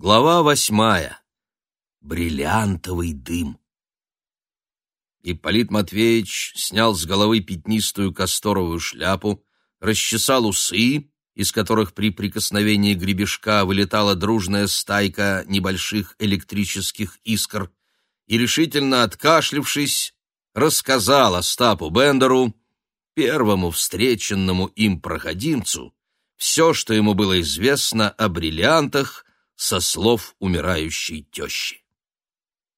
Глава восьмая. Бриллиантовый дым. Ипполит Матвеевич снял с головы пятнистую касторовую шляпу, расчесал усы, из которых при прикосновении гребешка вылетала дружная стайка небольших электрических искр, и, решительно откашлившись, рассказал Остапу Бендеру, первому встреченному им проходимцу, все, что ему было известно о бриллиантах, со слов умирающей тещи.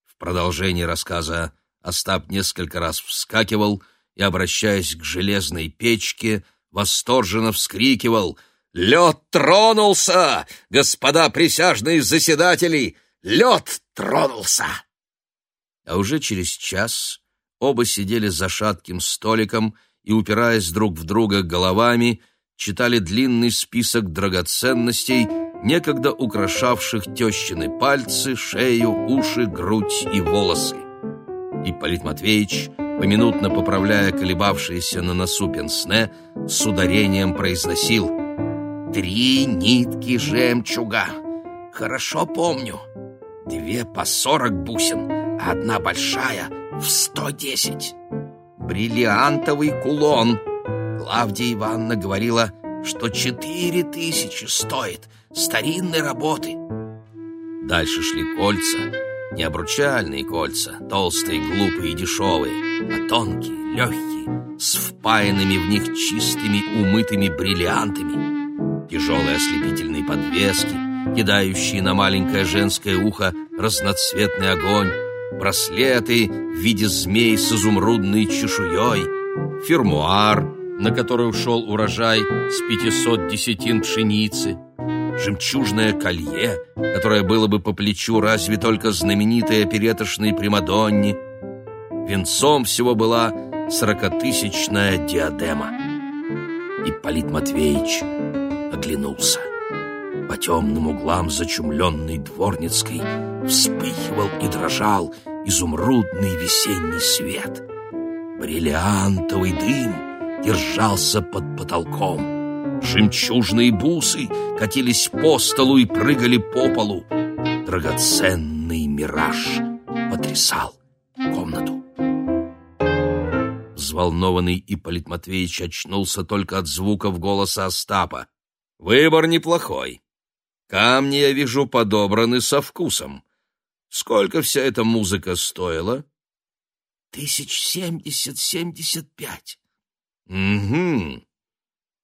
В продолжении рассказа Остап несколько раз вскакивал и, обращаясь к железной печке, восторженно вскрикивал «Лед тронулся! Господа присяжные заседатели! Лед тронулся!» А уже через час оба сидели за шатким столиком и, упираясь друг в друга головами, читали длинный список драгоценностей, некогда украшавших тещины пальцы, шею, уши, грудь и волосы. Ипполит Матвеевич, поминутно поправляя колебавшиеся на носу пенсне, с ударением произносил «Три нитки жемчуга. Хорошо помню. Две по сорок бусин, а одна большая в сто десять. Бриллиантовый кулон». Клавдия Ивановна говорила, что четыре тысячи стоит — старинной работы. Дальше шли кольца, не обручальные кольца, толстые, глупые и дешевые, а тонкие, легкие, с впаянными в них чистыми умытыми бриллиантами, тяжелые ослепительные подвески, кидающие на маленькое женское ухо разноцветный огонь, браслеты в виде змей с изумрудной чешуей, фермуар, на который ушел урожай с пятисот десятин пшеницы — жемчужное колье, которое было бы по плечу разве только знаменитой опереточной Примадонне. Венцом всего была сорокатысячная диадема. И Полит Матвеевич оглянулся. По темным углам зачумленной дворницкой вспыхивал и дрожал изумрудный весенний свет. Бриллиантовый дым держался под потолком. Жемчужные бусы катились по столу и прыгали по полу. Драгоценный мираж потрясал комнату. Взволнованный Ипполит Матвеевич очнулся только от звуков голоса Остапа. «Выбор неплохой. Камни, я вижу, подобраны со вкусом. Сколько вся эта музыка стоила?» «Тысяч семьдесят-семьдесят пять». «Угу.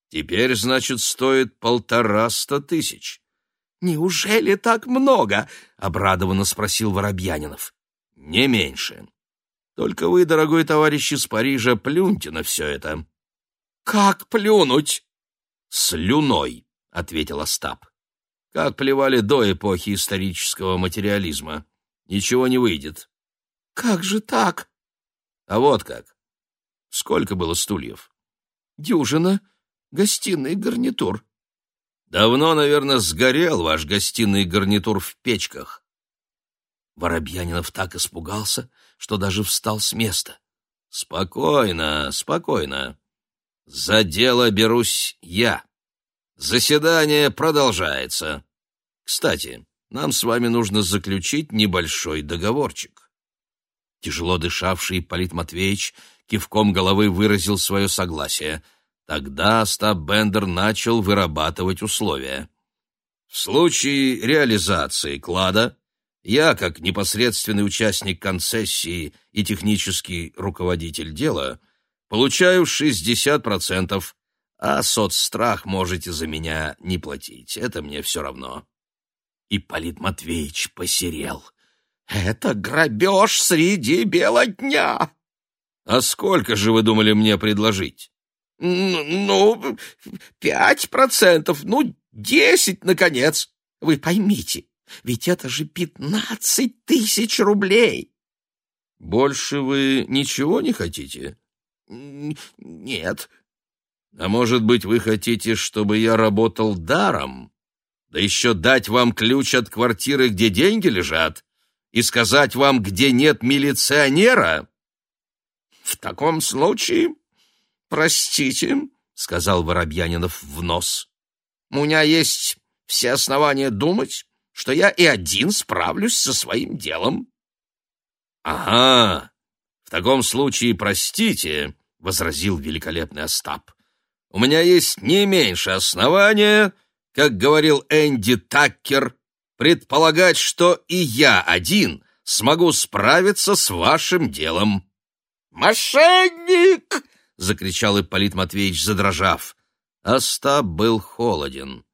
Теперь, значит, стоит полтораста тысяч. «Неужели так много?» — обрадованно спросил Воробьянинов. «Не меньше. Только вы, дорогой товарищ из Парижа, плюньте на все это». «Как плюнуть?» «Слюной», — ответил Остап. «Как плевали до эпохи исторического материализма. Ничего не выйдет». «Как же так?» «А вот как. Сколько было стульев?» «Дюжина», гостиный гарнитур. Давно, наверное, сгорел ваш гостиный гарнитур в печках. Воробьянинов так испугался, что даже встал с места. Спокойно, спокойно. За дело берусь я. Заседание продолжается. Кстати, нам с вами нужно заключить небольшой договорчик. Тяжело дышавший Полит Матвеевич кивком головы выразил свое согласие — Тогда Остап Бендер начал вырабатывать условия. В случае реализации клада я, как непосредственный участник концессии и технический руководитель дела, получаю 60%, а соцстрах можете за меня не платить, это мне все равно. И Полит Матвеевич посерел. «Это грабеж среди бела дня!» «А сколько же вы думали мне предложить?» «Ну, пять процентов, ну, десять, наконец. Вы поймите, ведь это же пятнадцать тысяч рублей!» «Больше вы ничего не хотите?» «Нет». «А может быть, вы хотите, чтобы я работал даром? Да еще дать вам ключ от квартиры, где деньги лежат, и сказать вам, где нет милиционера?» «В таком случае «Простите», — сказал Воробьянинов в нос. «У меня есть все основания думать, что я и один справлюсь со своим делом». «Ага, в таком случае простите», — возразил великолепный Остап. «У меня есть не меньше основания, как говорил Энди Таккер, предполагать, что и я один смогу справиться с вашим делом». «Мошенник!» — закричал Ипполит Матвеевич, задрожав. Остап был холоден.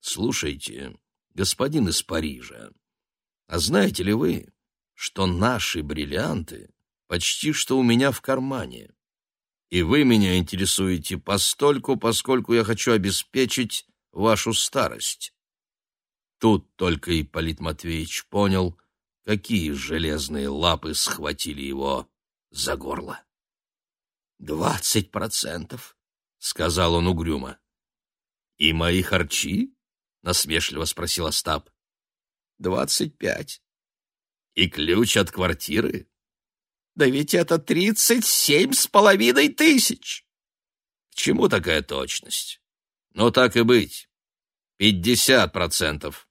«Слушайте, господин из Парижа, а знаете ли вы, что наши бриллианты почти что у меня в кармане? И вы меня интересуете постольку, поскольку я хочу обеспечить вашу старость». Тут только Ипполит Матвеевич понял, какие железные лапы схватили его за горло. «Двадцать процентов», — сказал он угрюмо. «И мои харчи?» — насмешливо спросил Остап. «Двадцать пять». «И ключ от квартиры?» «Да ведь это тридцать семь с половиной тысяч!» «К чему такая точность?» «Ну, так и быть. Пятьдесят процентов.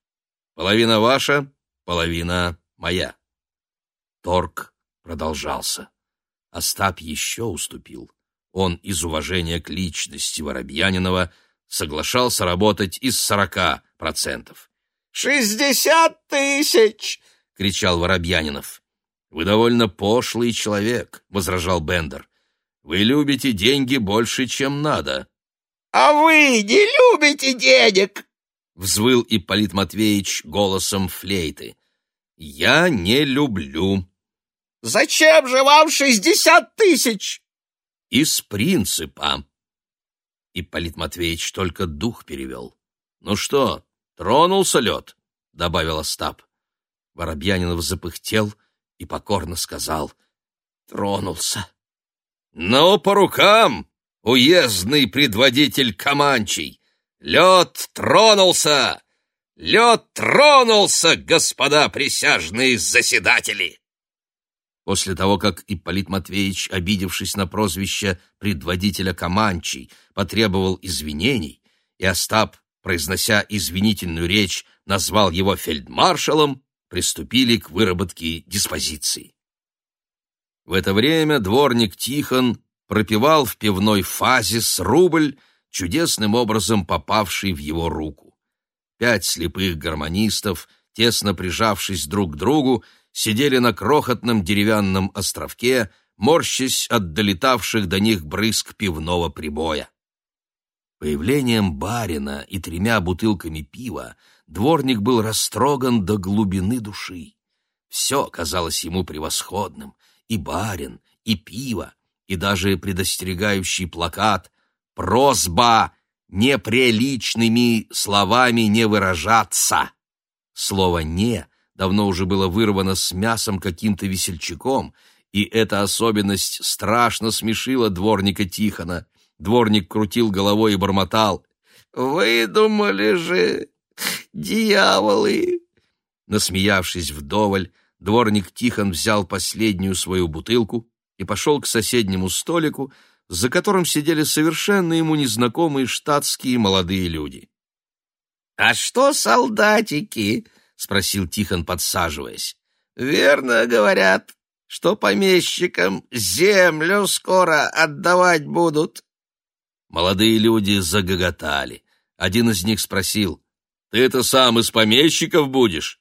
Половина ваша, половина моя». Торг продолжался. Остап еще уступил. Он из уважения к личности Воробьянинова соглашался работать из сорока процентов. «Шестьдесят тысяч!» — кричал Воробьянинов. «Вы довольно пошлый человек», — возражал Бендер. «Вы любите деньги больше, чем надо». «А вы не любите денег?» — взвыл Ипполит Матвеевич голосом флейты. «Я не люблю», Зачем же вам шестьдесят тысяч? Из принципа. Ипполит Матвеевич только дух перевел. Ну что, тронулся лед? Добавил Остап. Воробьянинов запыхтел и покорно сказал. Тронулся. Ну, по рукам, уездный предводитель Каманчий. Лед тронулся! Лед тронулся, господа присяжные заседатели! После того, как Ипполит Матвеевич, обидевшись на прозвище предводителя Каманчий, потребовал извинений, и Остап, произнося извинительную речь, назвал его фельдмаршалом, приступили к выработке диспозиции. В это время дворник Тихон пропивал в пивной фазис рубль, чудесным образом попавший в его руку. Пять слепых гармонистов, тесно прижавшись друг к другу, сидели на крохотном деревянном островке, морщась от долетавших до них брызг пивного прибоя. Появлением барина и тремя бутылками пива дворник был растроган до глубины души. Все казалось ему превосходным — и барин, и пиво, и даже предостерегающий плакат «Просьба неприличными словами не выражаться». Слово «не» давно уже было вырвано с мясом каким-то весельчаком, и эта особенность страшно смешила дворника Тихона. Дворник крутил головой и бормотал. «Выдумали же, дьяволы!» Насмеявшись вдоволь, дворник Тихон взял последнюю свою бутылку и пошел к соседнему столику, за которым сидели совершенно ему незнакомые штатские молодые люди. «А что солдатики?» — спросил Тихон, подсаживаясь. «Верно говорят, что помещикам землю скоро отдавать будут». Молодые люди загоготали. Один из них спросил, «Ты это сам из помещиков будешь?»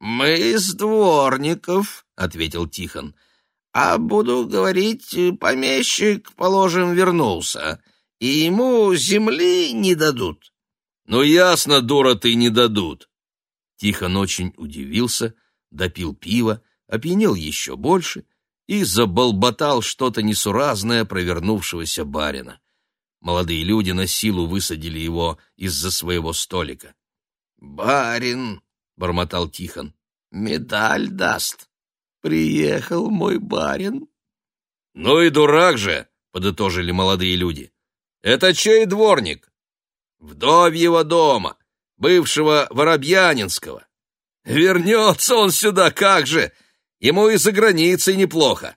«Мы из дворников», — ответил Тихон. «А буду говорить, помещик, положим, вернулся, и ему земли не дадут». «Ну, ясно, дура, ты не дадут. Тихон очень удивился, допил пиво, опьянел еще больше и заболботал что-то несуразное провернувшегося барина. Молодые люди на силу высадили его из-за своего столика. «Барин», — бормотал Тихон, — «медаль даст. Приехал мой барин». «Ну и дурак же», — подытожили молодые люди. «Это чей дворник?» «Вдовьего дома бывшего Воробьянинского. Вернется он сюда, как же! Ему и за границей неплохо.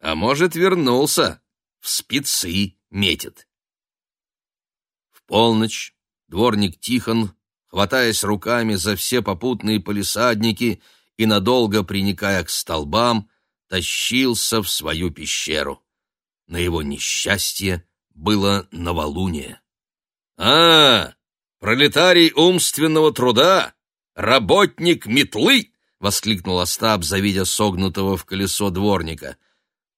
А может, вернулся, в спецы метит. В полночь дворник Тихон хватаясь руками за все попутные полисадники и, надолго приникая к столбам, тащился в свою пещеру. На его несчастье было новолуние. «А, пролетарий умственного труда! Работник метлы!» — воскликнул Остап, завидя согнутого в колесо дворника.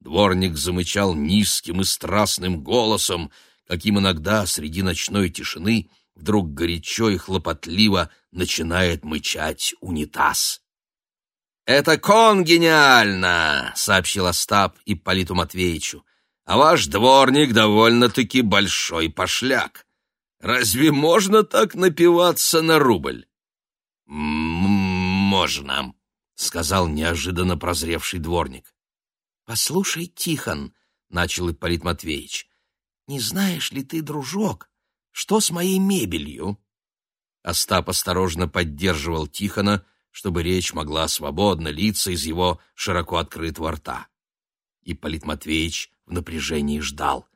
Дворник замычал низким и страстным голосом, каким иногда среди ночной тишины вдруг горячо и хлопотливо начинает мычать унитаз. «Это кон гениально!» — сообщил Остап Ипполиту Матвеевичу. «А ваш дворник довольно-таки большой пошляк. Разве можно так напиваться на рубль?» «Можно», — сказал неожиданно прозревший дворник. «Послушай, Тихон», — начал Ипполит Матвеевич, — «не знаешь ли ты, дружок, что с моей мебелью?» Остап осторожно поддерживал Тихона, чтобы речь могла свободно литься из его широко открытого рта. Ипполит Матвеевич в напряжении ждал.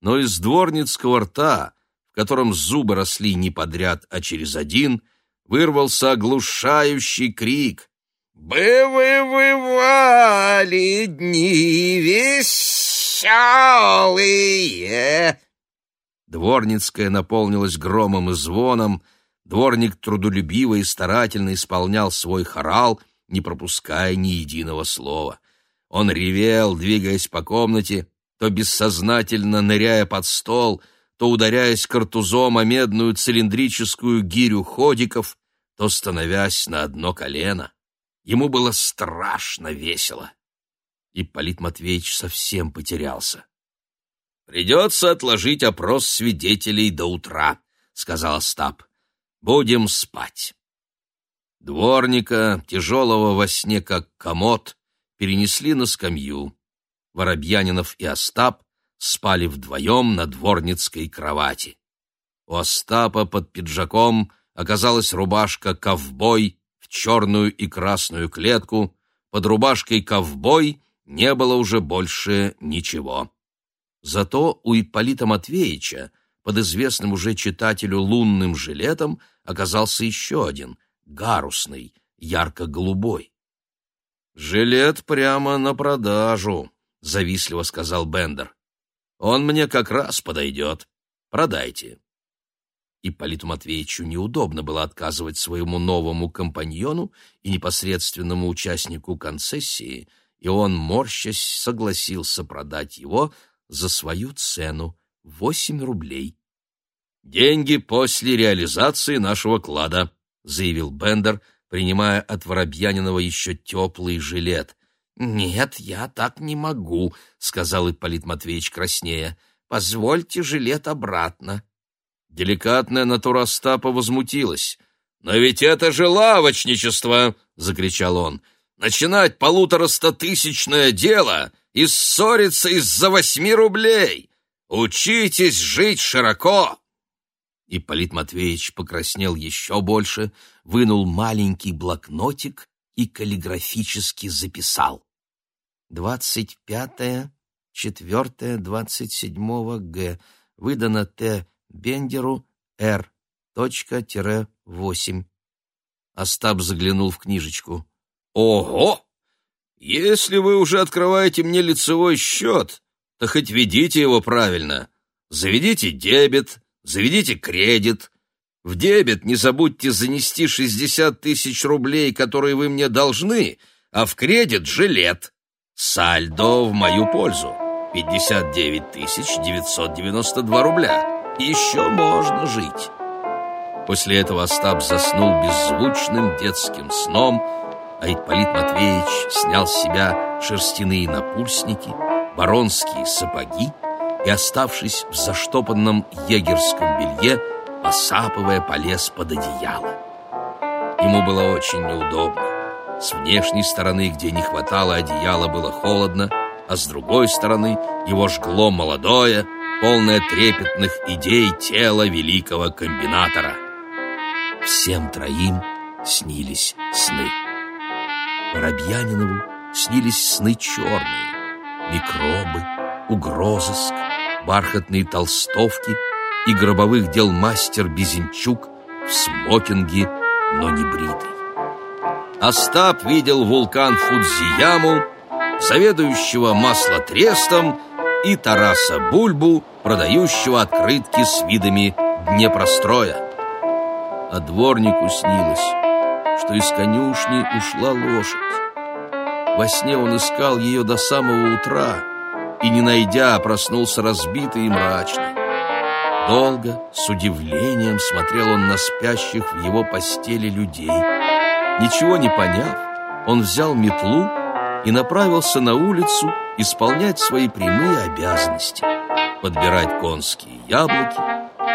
Но из дворницкого рта, котором зубы росли не подряд, а через один, вырвался оглушающий крик. «Бы вы вывали дни веселые!» Дворницкая наполнилась громом и звоном, Дворник трудолюбиво и старательно исполнял свой хорал, не пропуская ни единого слова. Он ревел, двигаясь по комнате, то бессознательно ныряя под стол, то ударяясь картузом о медную цилиндрическую гирю ходиков, то становясь на одно колено. Ему было страшно весело. И Полит Матвеевич совсем потерялся. «Придется отложить опрос свидетелей до утра», — сказал Остап. Будем спать. Дворника, тяжелого во сне как комод, перенесли на скамью. Воробьянинов и Остап спали вдвоем на дворницкой кровати. У Остапа под пиджаком оказалась рубашка «ковбой» в черную и красную клетку, под рубашкой «ковбой» не было уже больше ничего. Зато у Ипполита Матвеевича под известным уже читателю лунным жилетом оказался еще один, гарусный, ярко-голубой. «Жилет прямо на продажу», — завистливо сказал Бендер. «Он мне как раз подойдет. Продайте». Ипполиту Матвеевичу неудобно было отказывать своему новому компаньону и непосредственному участнику концессии, и он, морщась, согласился продать его за свою цену — восемь рублей. «Деньги после реализации нашего клада», — заявил Бендер, принимая от Воробьянинова еще теплый жилет. «Нет, я так не могу», — сказал Ипполит Матвеевич краснея. «Позвольте жилет обратно». Деликатная натура Остапа возмутилась. «Но ведь это же лавочничество!» — закричал он. «Начинать полуторастотысячное дело и ссориться из-за восьми рублей! Учитесь жить широко!» И Полит Матвеевич покраснел еще больше, вынул маленький блокнотик и каллиграфически записал. «Двадцать пятое, четвертое, двадцать седьмого Г. Выдано Т. Бендеру Р. Точка тире восемь». Остап заглянул в книжечку. «Ого! Если вы уже открываете мне лицевой счет, то хоть ведите его правильно. Заведите дебет, заведите кредит. В дебет не забудьте занести 60 тысяч рублей, которые вы мне должны, а в кредит — жилет. Сальдо в мою пользу. 59 992 рубля. Еще можно жить. После этого Остап заснул беззвучным детским сном, а Ипполит Матвеевич снял с себя шерстяные напульсники, баронские сапоги и, оставшись в заштопанном егерском белье, посапывая, полез под одеяло. Ему было очень неудобно. С внешней стороны, где не хватало одеяла, было холодно, а с другой стороны его жгло молодое, полное трепетных идей тело великого комбинатора. Всем троим снились сны. Воробьянинову снились сны черные, микробы, угрозыск, бархатные толстовки и гробовых дел мастер Безенчук в смокинге, но не бритый. Остап видел вулкан Фудзияму, заведующего маслотрестом и Тараса Бульбу, продающего открытки с видами Днепростроя. А дворнику снилось, что из конюшни ушла лошадь. Во сне он искал ее до самого утра и, не найдя, проснулся разбитый и мрачный. Долго, с удивлением смотрел он на спящих в его постели людей. Ничего не поняв, он взял метлу и направился на улицу исполнять свои прямые обязанности — подбирать конские яблоки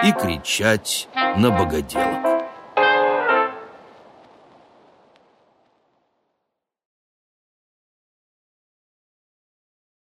и кричать на богоделок.